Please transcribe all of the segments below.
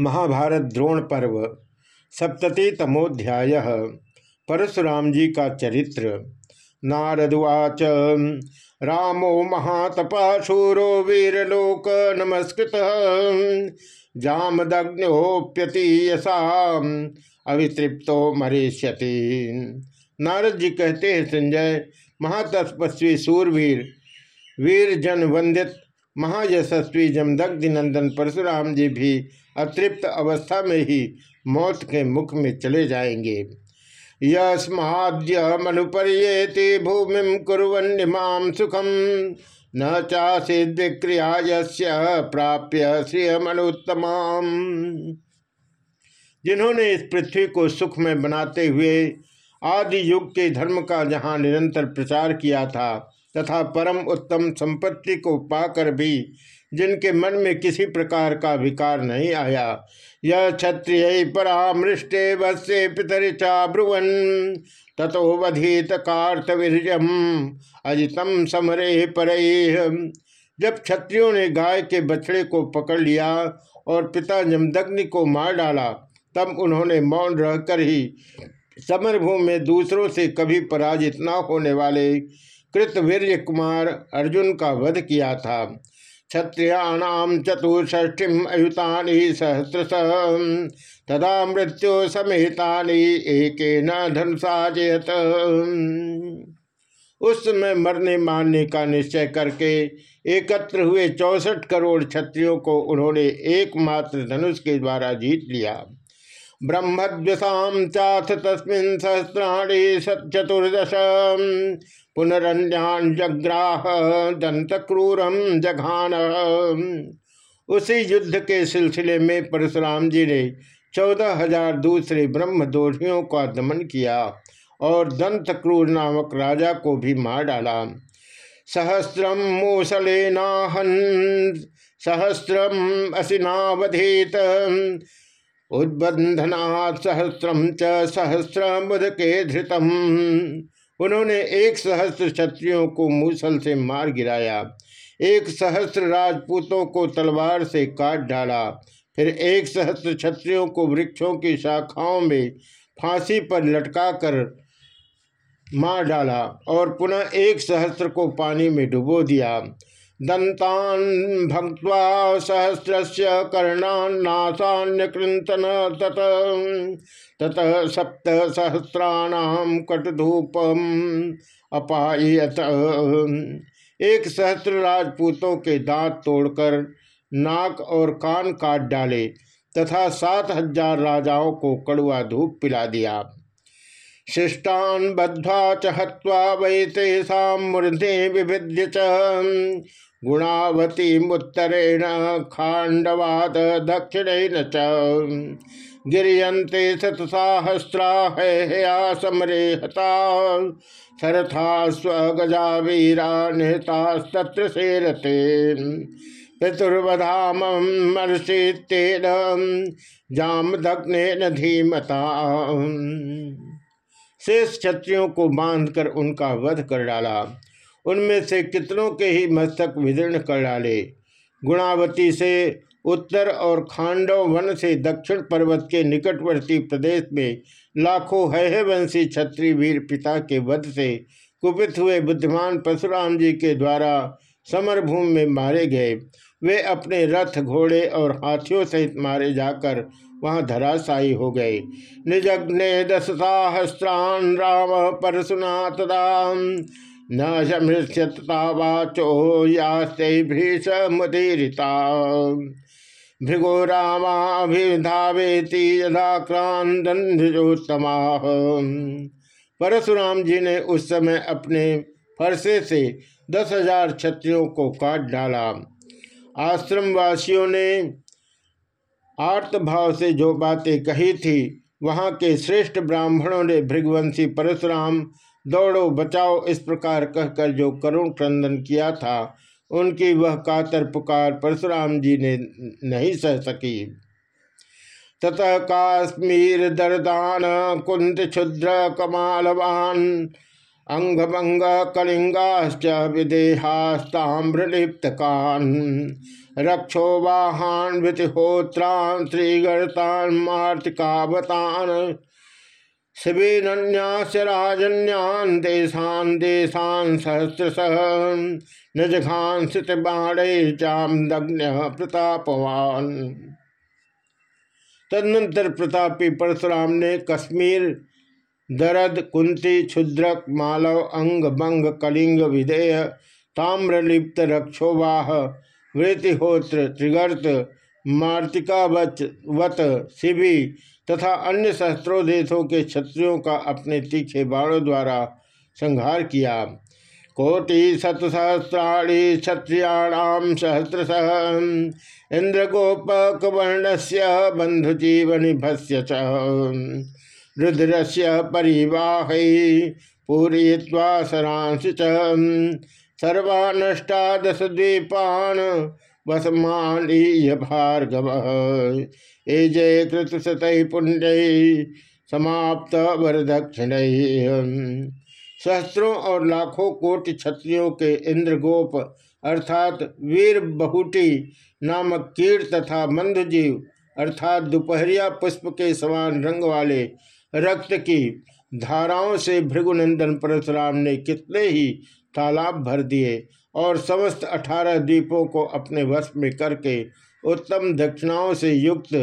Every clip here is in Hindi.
महाभारत द्रोण पर्व सप्तति तमोध्याय परशुराम जी का चरित्र। नारदुवाच रामो महातपा शूरो वीरलोक नमस्कृत जामदग्नोप्यतीयसा अवितृप्तो मरीष्यति। नारद जी कहते हैं, संजय, महातपस्वी सूरवीर वीर जन वंदित महायशस्वी जमदग्धि नंदन परशुराम जी भी अतृप्त अवस्था में ही मौत के मुख में चले जाएँगे। यस्माद्य मनुपर्येति भूमि कुरन्निमाम सुखम न चासी विक्रिया प्राप्य श्रियमनुत्तम जिन्होंने इस पृथ्वी को सुख में बनाते हुए आदि युग के धर्म का जहाँ निरंतर प्रचार किया था तथा परम उत्तम संपत्ति को पाकर भी, जिनके मन में किसी प्रकार का विकार नहीं आया, यह क्षत्रिय परामृष्टे वत्से पितरिचा ब्रुवन। तथो वधित अजितम समरे पर। जब क्षत्रियों ने गाय के बछड़े को पकड़ लिया और पिता जमदग्नि को मार डाला, तब उन्होंने मौन रहकर ही समरभूमि में दूसरों से कभी पराजित न होने वाले कृतवीर्य कुमार अर्जुन का वध किया था। क्षत्रियाणाम चतुष्ठिम अयुता सहस्रश। तदा मृत्यु समेता एक न धनुषाजयत उस समय मरने मारने का निश्चय करके एकत्र हुए चौसठ करोड़ क्षत्रियों को उन्होंने एकमात्र धनुष के द्वारा जीत लिया। ब्रह्मद्वसा चाथ तस्मिन सहस्राणी चतुर्दश पुनरन्यान जग्राह दंत क्रूरम जघान। उसी युद्ध के सिलसिले में परशुराम जी ने चौदह हज़ार दूसरे ब्रह्मदोषियों का दमन किया और दंत क्रूर नामक राजा को भी मार डाला। सहस्रम मूसलेनाहन सहस्रम असिनावधेत। उद्बंधना सहस्रम च सहस्र मुद के धृतम उन्होंने एक सहस्त्र क्षत्रियों को मूसल से मार गिराया, एक सहस्त्र राजपूतों को तलवार से काट डाला, फिर एक सहस्त्र क्षत्रियों को वृक्षों की शाखाओं में फांसी पर लटका कर मार डाला और पुनः एक सहस्त्र को पानी में डुबो दिया। दंतान भक्वा सहस्र कर्णान्नाशान्यकृतन तत तत सप्त सहस्राणाम कटधूपम अपायत एक सहस्त्र राजपूतों के दांत तोड़कर नाक और कान काट डाले तथा सात हज़ार राजाओं को कड़ुआ धूप पिला दिया। शिष्टान बद्धा च हवा वै तेषा मूर्धे विभिद्य गुणावती मुत्तरेण खांडवाद दक्षिण च। गिरियंते शतसाहस्रा हया समरे हता। सरथा स्वगजा वीरा निहतास्तत्र सेरते। पितुर्वधाम मर्षितेन जामदग्न धीमता। शेष क्षत्रियों को बांधकर उनका वध कर डाला। उनमें से कितनों के ही मस्तक विदीर्ण कर डाले। गुणावती से उत्तर और खांडव वन से दक्षिण पर्वत के निकटवर्ती प्रदेश में लाखों है वंशी क्षत्रिय वीर पिता के वध से कुपित हुए बुद्धिमान परशुराम जी के द्वारा समरभूमि में मारे गए। वे अपने रथ घोड़े और हाथियों सहित मारे जाकर वहाँ धराशायी हो गए। निजग्ने दस सहस्रान राम परशुना तदा। न समृष्यता वाचो यास्ते भीष मुदीरिता। भृगो रामाभिधावेति यदा क्रांतोत्तमा परशुराम जी ने उस समय अपने फरसे से दस हज़ार क्षत्रियों को काट डाला। आश्रम वासियों ने आर्त भाव से जो बातें कही थी, वहाँ के श्रेष्ठ ब्राह्मणों ने भृगवंशी परशुराम, दौड़ो, बचाओ इस प्रकार कहकर जो करुण क्रंदन किया था, उनकी वह कातर पुकार परशुराम जी ने नहीं सह सकी। ततः काश्मीर दरदान कुंत क्षुद्र कमालवान, अंगभंग कलिंगाश्च विदेहास्ताम्रलिप्तकान् रक्षो वाहान वृतिहोत्रान् श्रीगर्तान् मार्तिकावतान्। प्रतापवान। तदनंतर प्रतापी परशुराम ने कश्मीर, दरद, कुंती, क्षुद्रक, मालव, अंग, बंग, कलिंग, विधेय, ताम्रलिप्त, रक्षोवाह वृतिहोत्र त्रिगर्त मार्तिकावच वत शिवि तथा अन्य सहस्त्रों देशों के क्षत्रियों का अपने तीखे बाणों द्वारा संहार किया। कोटि शतसहस्राणी क्षत्रियाणाम सहस्रश इंद्रगोपकवर्ण से बंधुजीवनिभस्य रुद्र से परिवाह पूरी सरांश सर्वानष्टादश द्वीपान वसमानीय भार्गव। ए जय कृत सतह पुण्य समाप्त वरदक्षिण। सहस्त्रों और लाखों कोटि क्षत्रियों के इंद्रगोप, अर्थात वीर बहुटी नामक कीट तथा मंदजीव, अर्थात दोपहरिया पुष्प के समान रंग वाले रक्त की धाराओं से भृगुनंदन परशुराम ने कितने ही तालाब भर दिए और समस्त अठारह द्वीपों को अपने वश में करके उत्तम दक्षिणाओं से युक्त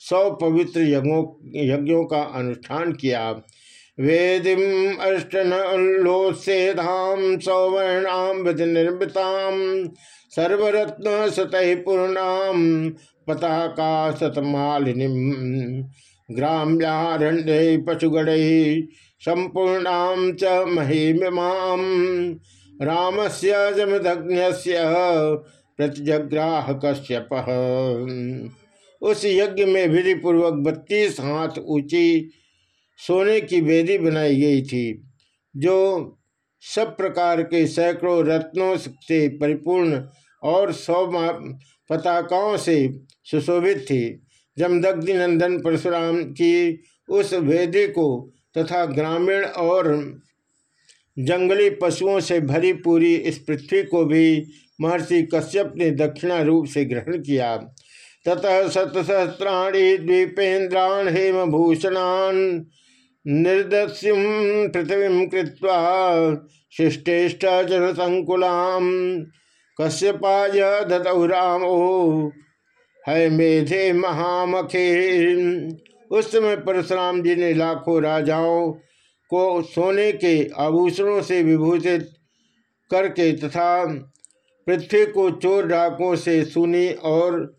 सौ पवित्र यज्ञों यज्ञों का अनुष्ठान किया। वेदिम अष्टनोत्सेधाम सौवर्णाम निर्मिताम सर्वरत्न सतह पूर्णाम पताका शतमालिनी ग्राम्यारण्य पशुगढ़ संपूर्णाम च महिमाम राम से जमदग्न प्रतिजग्राह कश्यप उस यज्ञ में विधि पूर्वक बत्तीस हाथ ऊँची सोने की वेदी बनाई गई थी, जो सब प्रकार के सैकड़ों रत्नों से परिपूर्ण और सौ पताकाओं से सुशोभित थी। जमदग्नि नंदन परशुराम की उस वेदी को तथा ग्रामीण और जंगली पशुओं से भरी पूरी इस पृथ्वी को भी महर्षि कश्यप ने दक्षिणा रूप से ग्रहण किया। ततः शतसहस्राणी द्वीपेन्द्राण हेम भूषणान निर्दस्युम पृथ्वी कृत्वा शिष्टेष्ट जन संकुलाम कश्यपाय दतौ रामो। है मेधे महामखे उस समय परशुराम जी ने लाखों राजाओं को सोने के आभूषणों से विभूषित करके तथा पृथ्वी को चोर डाकों से सुनी और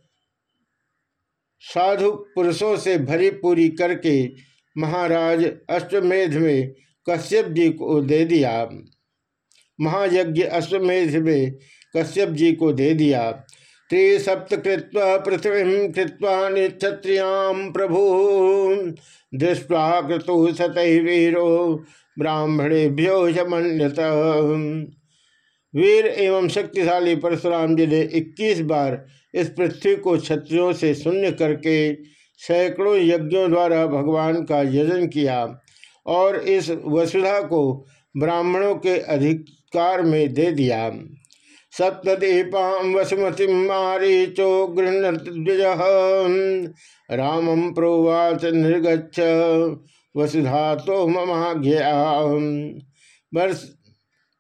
साधु पुरुषों से भरी पूरी करके महाराज अश्वमेध में कश्यप जी को दे दिया। महायज्ञ अश्वमेध में कश्यप जी को दे दिया। त्रिसप्त कृत्वा पृथ्वी कृत्वा क्षत्रियाँ प्रभु। दृष्टवा क्रतु सतह वीरो ब्राह्मणेभ्यो यमन्यत। वीर एवं शक्तिशाली परशुराम जी ने इक्कीस बार इस पृथ्वी को क्षत्रियों से शून्य करके सैकड़ों यज्ञों द्वारा भगवान का यजन किया और इस वसुधा को ब्राह्मणों के अधिकार में दे दिया। सप्तदीपां वसुमती मारीचो गृहद्विज रामम प्रोवाच निर्गछ वसुधा तो ममाज्ञा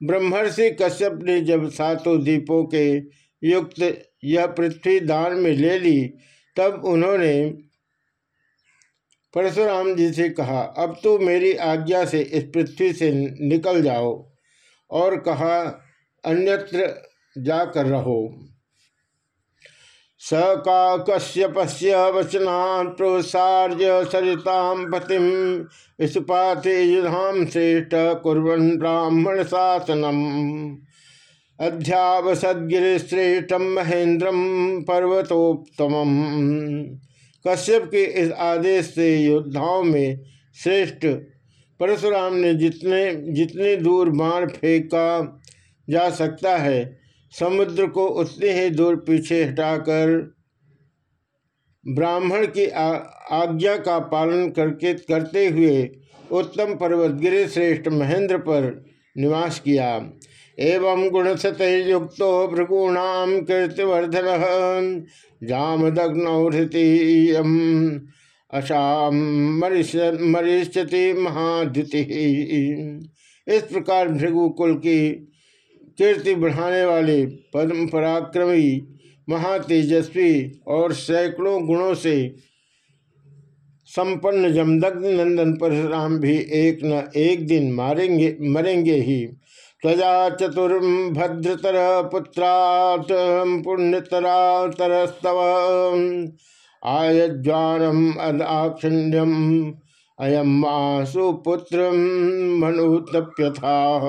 ब्रह्मर्षि कश्यप ने जब सातों दीपों के युक्त यह पृथ्वी दान में ले ली, तब उन्होंने परशुराम जी से कहा, अब तो मेरी आज्ञा से इस पृथ्वी से निकल जाओ। और कहा, अन्यत्र जाकर रहो। स का कश्यपस्य वचना प्रोत्सार्य सरिताम पतिम इसपाते युधाम श्रेष्ठ कुरन ब्राह्मण शासनम अध्यावसदगिरिश्रेष्ठम महेंद्रम पर्वतोत्तम कश्यप के इस आदेश से योद्धाओं में श्रेष्ठ परशुराम ने जितने जितने दूर बाण फेंका जा सकता है समुद्र को उतने ही दूर पीछे हटाकर ब्राह्मण की आज्ञा का पालन करके, करते हुए उत्तम पर्वत गिरि श्रेष्ठ महेंद्र पर निवास किया। एवं गुणसत युक्त भृगूणाम कीर्तिवर्धन जामदग्नौहृति अशाम मरिष्यति महाद्युति। इस प्रकार भृगुकुल की कीर्ति बढ़ाने वाले पद्म पराक्रमी, महातेजस्वी और सैकड़ों गुणों से संपन्न जमदग्नि नंदन परशुराम भी एक न एक दिन मारेंगे, मरेंगे ही। त्वजा चतुर्भद्रतर पुत्रात पुण्यतरा तरस्तव आयज्वानम अदाक्षिण्यम अयम सुपुत्र मनुतप्यथा।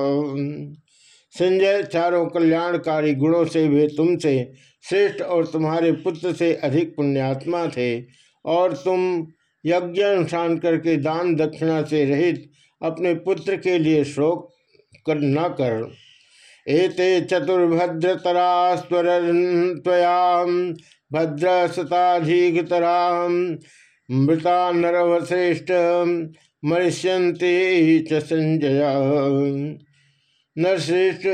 संजय, चारों कल्याणकारी गुणों से वे तुमसे श्रेष्ठ और तुम्हारे पुत्र से अधिक पुण्यात्मा थे और तुम यज्ञ अनुष्ठान करके दान दक्षिणा से रहित अपने पुत्र के लिए शोक कर न कर। एते चतुर्भद्रतरा स्वर भद्रसताधिकतरा मृता नरवश्रेष्ठ मरिष्यंते संजय। नरश्रेष्ठ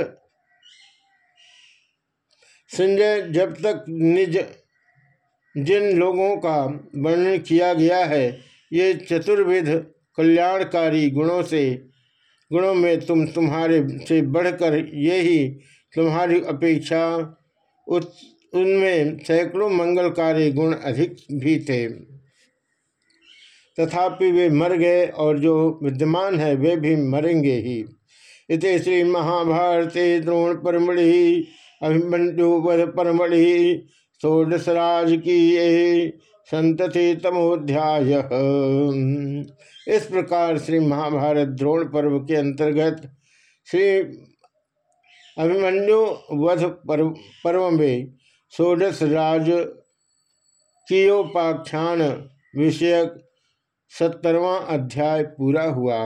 संजय, जब तक निज, जिन लोगों का वर्णन किया गया है, ये चतुर्विध कल्याणकारी गुणों से, गुणों में तुम, तुम्हारे से बढ़कर ये ही तुम्हारी अपेक्षा उनमें सैकड़ों मंगलकारी गुण अधिक भी थे। तथापि वे मर गए और जो विद्यमान है, वे भी मरेंगे ही। इत श्री महाभारते द्रोण परमढ़ि अभिमन्युवध परमढ़ि षोडशराज की ये संतति तमोध्याय इस प्रकार श्री महाभारत द्रोण पर्व के अंतर्गत श्री अभिमन्यु वध पर्व पर्व में षोडश राज कियोपाख्यान विषयक सत्तरवा अध्याय पूरा हुआ।